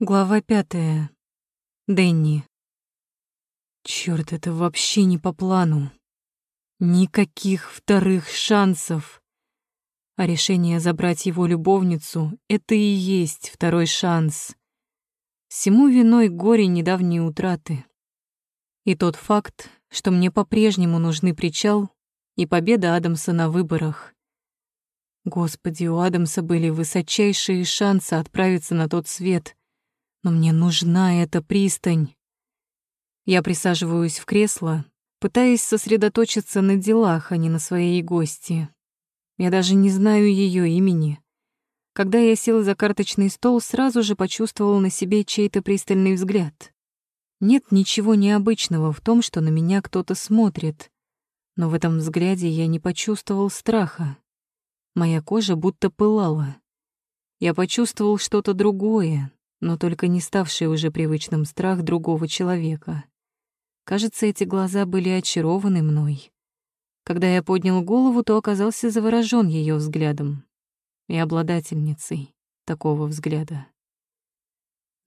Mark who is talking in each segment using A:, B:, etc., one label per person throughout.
A: Глава пятая. Дэнни. Чёрт, это вообще не по плану. Никаких вторых шансов. А решение забрать его любовницу — это и есть второй шанс. Всему виной горе недавней утраты. И тот факт, что мне по-прежнему нужны причал и победа Адамса на выборах. Господи, у Адамса были высочайшие шансы отправиться на тот свет, но мне нужна эта пристань. Я присаживаюсь в кресло, пытаясь сосредоточиться на делах, а не на своей гости. Я даже не знаю ее имени. Когда я сел за карточный стол, сразу же почувствовал на себе чей-то пристальный взгляд. Нет ничего необычного в том, что на меня кто-то смотрит, но в этом взгляде я не почувствовал страха. Моя кожа будто пылала. Я почувствовал что-то другое, но только не ставший уже привычным страх другого человека. Кажется, эти глаза были очарованы мной. Когда я поднял голову, то оказался заворожён её взглядом и обладательницей такого взгляда.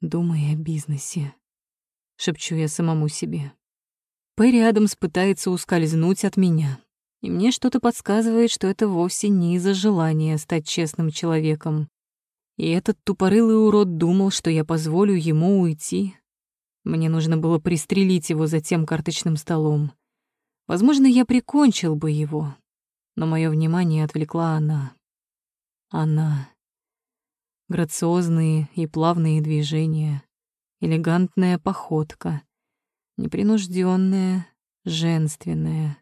A: «Думай о бизнесе», — шепчу я самому себе. Пэри Адамс пытается ускользнуть от меня, и мне что-то подсказывает, что это вовсе не из-за желания стать честным человеком, и этот тупорылый урод думал, что я позволю ему уйти. Мне нужно было пристрелить его за тем карточным столом. Возможно, я прикончил бы его, но мое внимание отвлекла она. Она. Грациозные и плавные движения, элегантная походка, непринужденная, женственная.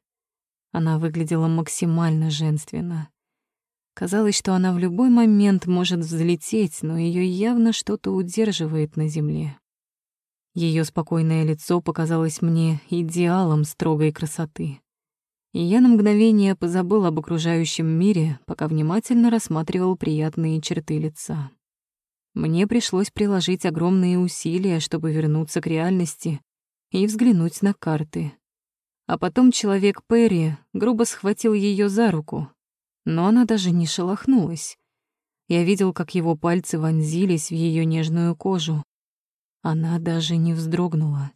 A: Она выглядела максимально женственно. Казалось, что она в любой момент может взлететь, но ее явно что-то удерживает на земле. Ее спокойное лицо показалось мне идеалом строгой красоты. И я на мгновение позабыл об окружающем мире, пока внимательно рассматривал приятные черты лица. Мне пришлось приложить огромные усилия, чтобы вернуться к реальности и взглянуть на карты. А потом человек Перри грубо схватил ее за руку, но она даже не шелохнулась. Я видел, как его пальцы вонзились в ее нежную кожу. Она даже не вздрогнула.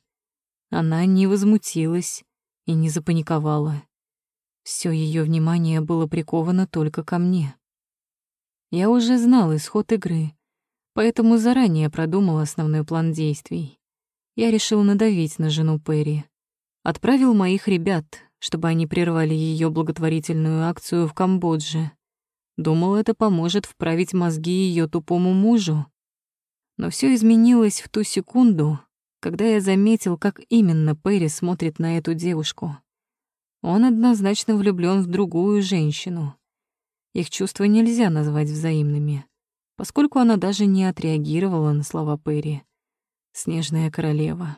A: Она не возмутилась и не запаниковала. Все ее внимание было приковано только ко мне. Я уже знал исход игры, поэтому заранее продумал основной план действий. Я решил надавить на жену Перри. Отправил моих ребят, чтобы они прервали ее благотворительную акцию в Камбодже. Думал, это поможет вправить мозги ее тупому мужу. Но все изменилось в ту секунду, когда я заметил, как именно Перри смотрит на эту девушку. Он однозначно влюблен в другую женщину. Их чувства нельзя назвать взаимными, поскольку она даже не отреагировала на слова Перри. Снежная королева.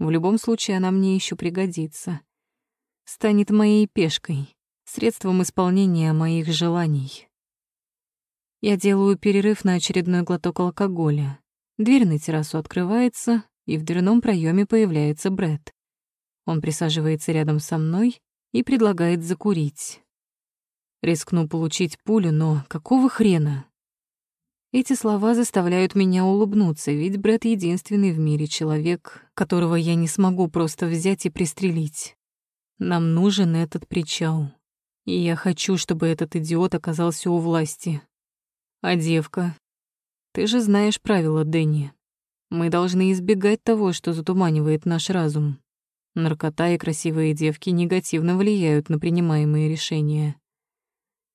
A: В любом случае она мне еще пригодится станет моей пешкой, средством исполнения моих желаний. Я делаю перерыв на очередной глоток алкоголя. Дверь на террасу открывается, и в дверном проеме появляется Брэд. Он присаживается рядом со мной и предлагает закурить. Рискну получить пулю, но какого хрена? Эти слова заставляют меня улыбнуться, ведь Брэд единственный в мире человек, которого я не смогу просто взять и пристрелить. Нам нужен этот причал. И я хочу, чтобы этот идиот оказался у власти. А девка? Ты же знаешь правила, Дэнни. Мы должны избегать того, что затуманивает наш разум. Наркота и красивые девки негативно влияют на принимаемые решения.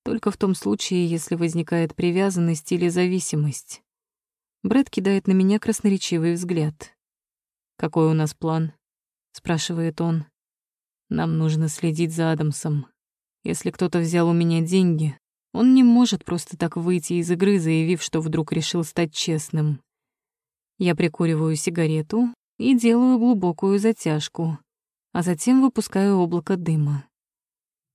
A: Только в том случае, если возникает привязанность или зависимость. Брэд кидает на меня красноречивый взгляд. «Какой у нас план?» — спрашивает он. Нам нужно следить за Адамсом. Если кто-то взял у меня деньги, он не может просто так выйти из игры, заявив, что вдруг решил стать честным. Я прикуриваю сигарету и делаю глубокую затяжку, а затем выпускаю облако дыма.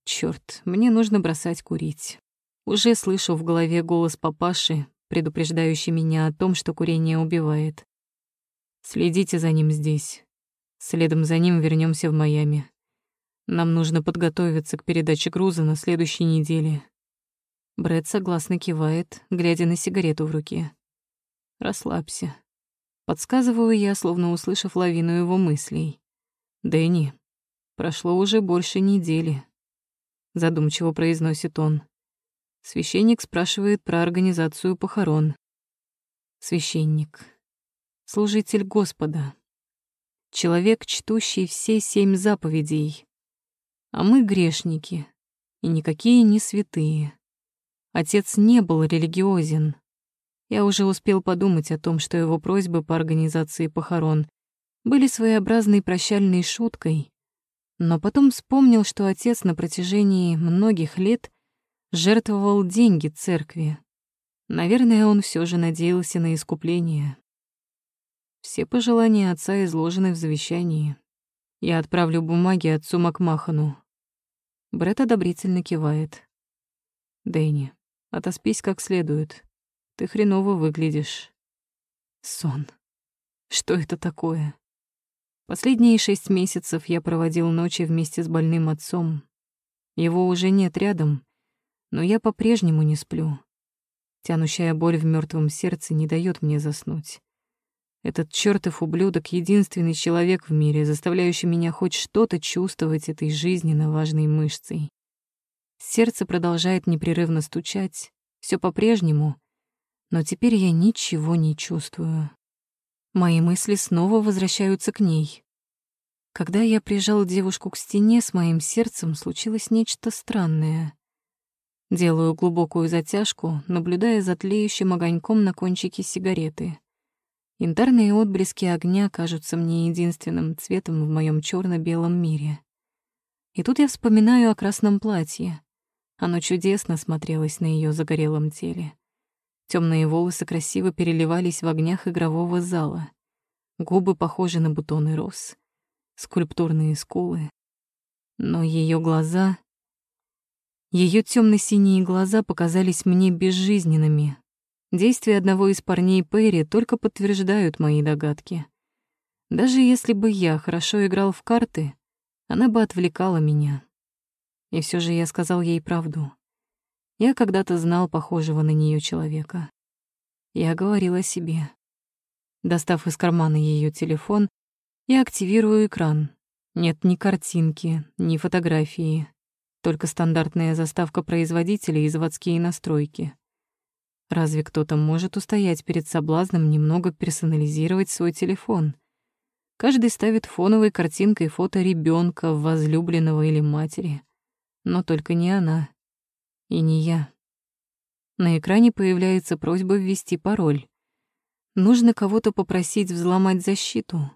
A: Чёрт, мне нужно бросать курить. Уже слышу в голове голос папаши, предупреждающий меня о том, что курение убивает. Следите за ним здесь. Следом за ним вернемся в Майами. Нам нужно подготовиться к передаче груза на следующей неделе. Брэд согласно кивает, глядя на сигарету в руке. Расслабься. Подсказываю я, словно услышав лавину его мыслей. «Дэнни, прошло уже больше недели», — задумчиво произносит он. Священник спрашивает про организацию похорон. Священник. Служитель Господа. Человек, чтущий все семь заповедей. А мы грешники, и никакие не святые. Отец не был религиозен. Я уже успел подумать о том, что его просьбы по организации похорон были своеобразной прощальной шуткой, но потом вспомнил, что отец на протяжении многих лет жертвовал деньги церкви. Наверное, он все же надеялся на искупление. Все пожелания отца изложены в завещании. Я отправлю бумаги отцу Макмахану. Бред одобрительно кивает. Дэнни, отоспись как следует. Ты хреново выглядишь. Сон. Что это такое? Последние шесть месяцев я проводил ночи вместе с больным отцом. Его уже нет рядом, но я по-прежнему не сплю. Тянущая боль в мертвом сердце не дает мне заснуть. Этот чертов ублюдок — единственный человек в мире, заставляющий меня хоть что-то чувствовать этой жизненно важной мышцей. Сердце продолжает непрерывно стучать, все по-прежнему, но теперь я ничего не чувствую. Мои мысли снова возвращаются к ней. Когда я прижал девушку к стене, с моим сердцем случилось нечто странное. Делаю глубокую затяжку, наблюдая за тлеющим огоньком на кончике сигареты. Янтарные отблески огня кажутся мне единственным цветом в моем черно белом мире. И тут я вспоминаю о красном платье. Оно чудесно смотрелось на ее загорелом теле. Темные волосы красиво переливались в огнях игрового зала. Губы похожи на бутоны роз. Скульптурные скулы. Но ее глаза... Ее темно-синие глаза показались мне безжизненными. Действия одного из парней Перри только подтверждают мои догадки. Даже если бы я хорошо играл в карты, она бы отвлекала меня. И все же я сказал ей правду. Я когда-то знал похожего на нее человека. Я говорил о себе. Достав из кармана ее телефон, я активирую экран. Нет ни картинки, ни фотографии, только стандартная заставка производителя и заводские настройки. Разве кто-то может устоять перед соблазном немного персонализировать свой телефон? Каждый ставит фоновой картинкой фото ребенка, возлюбленного или матери. Но только не она. И не я. На экране появляется просьба ввести пароль. Нужно кого-то попросить взломать защиту.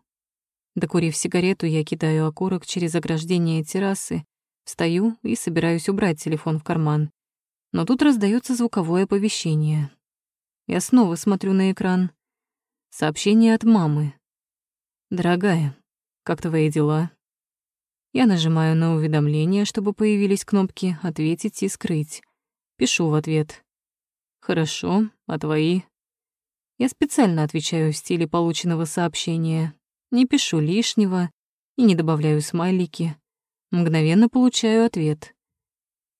A: Докурив сигарету, я кидаю окурок через ограждение террасы, встаю и собираюсь убрать телефон в карман. Но тут раздается звуковое оповещение. Я снова смотрю на экран. Сообщение от мамы. «Дорогая, как твои дела?» Я нажимаю на уведомление, чтобы появились кнопки «Ответить» и «Скрыть». Пишу в ответ. «Хорошо, а твои?» Я специально отвечаю в стиле полученного сообщения. Не пишу лишнего и не добавляю смайлики. Мгновенно получаю ответ.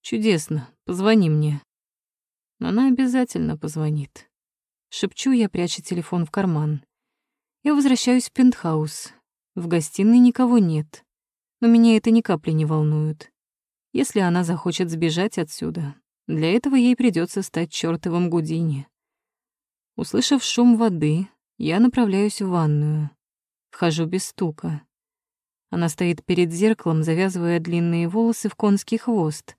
A: «Чудесно, позвони мне». Она обязательно позвонит. Шепчу я, пряча телефон в карман. Я возвращаюсь в пентхаус. В гостиной никого нет но меня это ни капли не волнует. Если она захочет сбежать отсюда, для этого ей придется стать чёртовым Гудини. Услышав шум воды, я направляюсь в ванную. Вхожу без стука. Она стоит перед зеркалом, завязывая длинные волосы в конский хвост.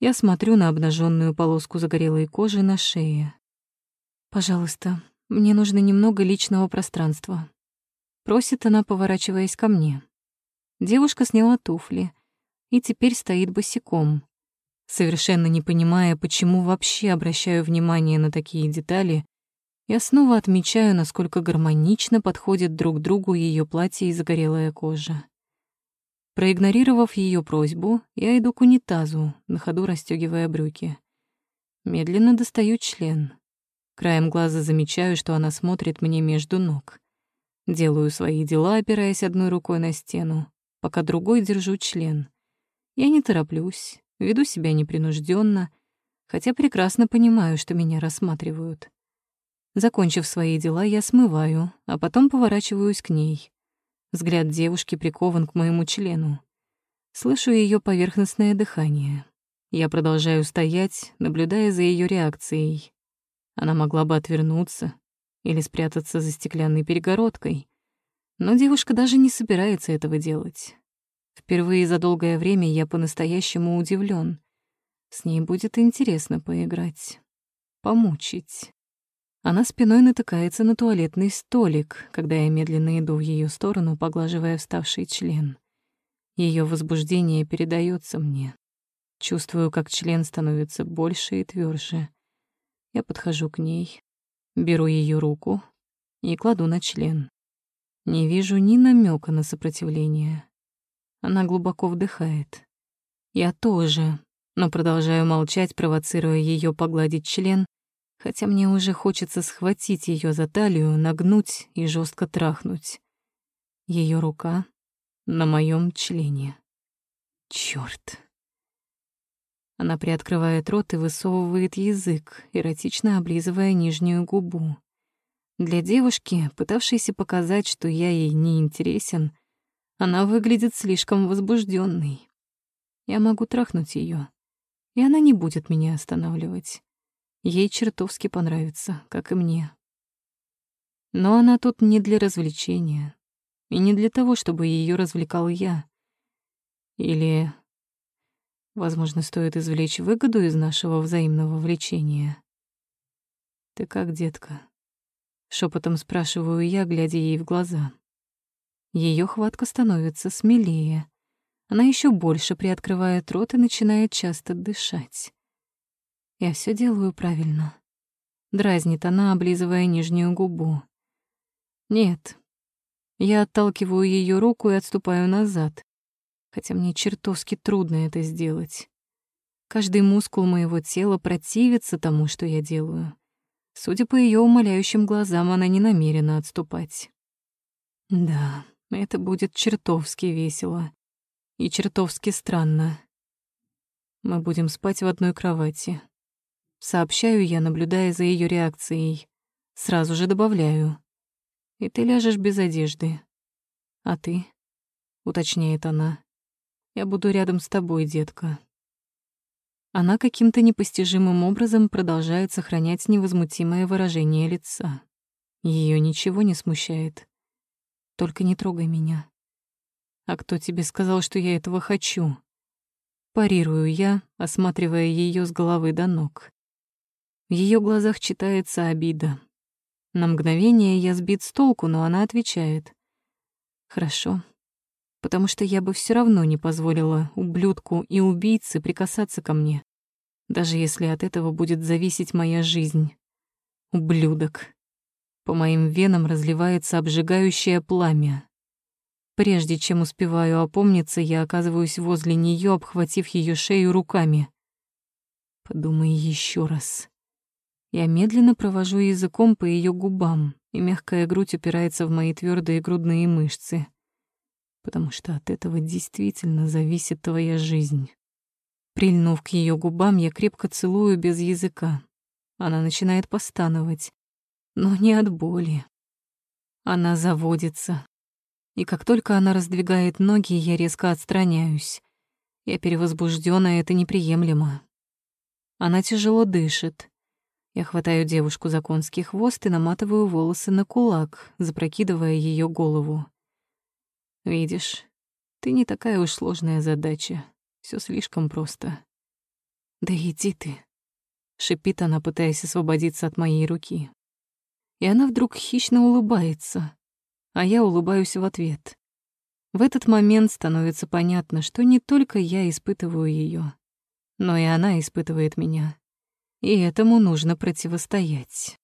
A: Я смотрю на обнаженную полоску загорелой кожи на шее. «Пожалуйста, мне нужно немного личного пространства», — просит она, поворачиваясь ко мне. Девушка сняла туфли и теперь стоит босиком. Совершенно не понимая, почему вообще обращаю внимание на такие детали, я снова отмечаю, насколько гармонично подходят друг другу ее платье и загорелая кожа. Проигнорировав ее просьбу, я иду к унитазу, на ходу расстегивая брюки. Медленно достаю член. Краем глаза замечаю, что она смотрит мне между ног. Делаю свои дела, опираясь одной рукой на стену, пока другой держу член. Я не тороплюсь, веду себя непринужденно, хотя прекрасно понимаю, что меня рассматривают. Закончив свои дела, я смываю, а потом поворачиваюсь к ней. Взгляд девушки прикован к моему члену. Слышу ее поверхностное дыхание. Я продолжаю стоять, наблюдая за ее реакцией. Она могла бы отвернуться или спрятаться за стеклянной перегородкой. Но девушка даже не собирается этого делать. Впервые за долгое время я по-настоящему удивлен. С ней будет интересно поиграть, помучить. Она спиной натыкается на туалетный столик, когда я медленно иду в ее сторону, поглаживая вставший член. Ее возбуждение передается мне. Чувствую, как член становится больше и тверже. Я подхожу к ней, беру ее руку и кладу на член. Не вижу ни намека на сопротивление. Она глубоко вдыхает. Я тоже, но продолжаю молчать, провоцируя ее погладить член, хотя мне уже хочется схватить ее за талию, нагнуть и жестко трахнуть. Ее рука на моем члене. Черт! Она приоткрывает рот и высовывает язык, эротично облизывая нижнюю губу. Для девушки, пытавшейся показать, что я ей не интересен, она выглядит слишком возбужденной. Я могу трахнуть ее, и она не будет меня останавливать. Ей чертовски понравится, как и мне. Но она тут не для развлечения. И не для того, чтобы ее развлекал я. Или, возможно, стоит извлечь выгоду из нашего взаимного влечения. «Ты как, детка?» Шепотом спрашиваю я, глядя ей в глаза. Ее хватка становится смелее. Она еще больше приоткрывает рот и начинает часто дышать. Я все делаю правильно. Дразнит она, облизывая нижнюю губу. Нет. Я отталкиваю ее руку и отступаю назад, хотя мне чертовски трудно это сделать. Каждый мускул моего тела противится тому, что я делаю. Судя по ее умоляющим глазам, она не намерена отступать. Да, это будет чертовски весело и чертовски странно. Мы будем спать в одной кровати, Сообщаю я, наблюдая за ее реакцией. Сразу же добавляю. И ты ляжешь без одежды. А ты? Уточняет она. Я буду рядом с тобой, детка. Она каким-то непостижимым образом продолжает сохранять невозмутимое выражение лица. Ее ничего не смущает. Только не трогай меня. А кто тебе сказал, что я этого хочу? Парирую я, осматривая ее с головы до ног. В ее глазах читается обида. На мгновение я сбит с толку, но она отвечает. «Хорошо, потому что я бы все равно не позволила ублюдку и убийце прикасаться ко мне, даже если от этого будет зависеть моя жизнь. Ублюдок. По моим венам разливается обжигающее пламя. Прежде чем успеваю опомниться, я оказываюсь возле нее, обхватив ее шею руками. Подумай еще раз. Я медленно провожу языком по ее губам, и мягкая грудь упирается в мои твердые грудные мышцы. Потому что от этого действительно зависит твоя жизнь. Прильнув к ее губам, я крепко целую без языка. Она начинает постановать, но не от боли. Она заводится. И как только она раздвигает ноги, я резко отстраняюсь. Я перевозбуждённая, это неприемлемо. Она тяжело дышит. Я хватаю девушку за конский хвост и наматываю волосы на кулак, запрокидывая ее голову. Видишь, ты не такая уж сложная задача. Все слишком просто. Да иди ты, шипит она, пытаясь освободиться от моей руки. И она вдруг хищно улыбается, а я улыбаюсь в ответ. В этот момент становится понятно, что не только я испытываю ее, но и она испытывает меня и этому нужно противостоять.